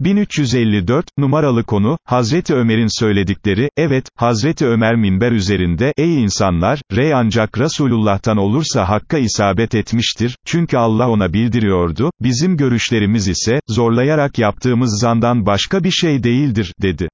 1354, numaralı konu, Hazreti Ömer'in söyledikleri, evet, Hazreti Ömer minber üzerinde, ey insanlar, rey ancak Resulullah'tan olursa hakka isabet etmiştir, çünkü Allah ona bildiriyordu, bizim görüşlerimiz ise, zorlayarak yaptığımız zandan başka bir şey değildir, dedi.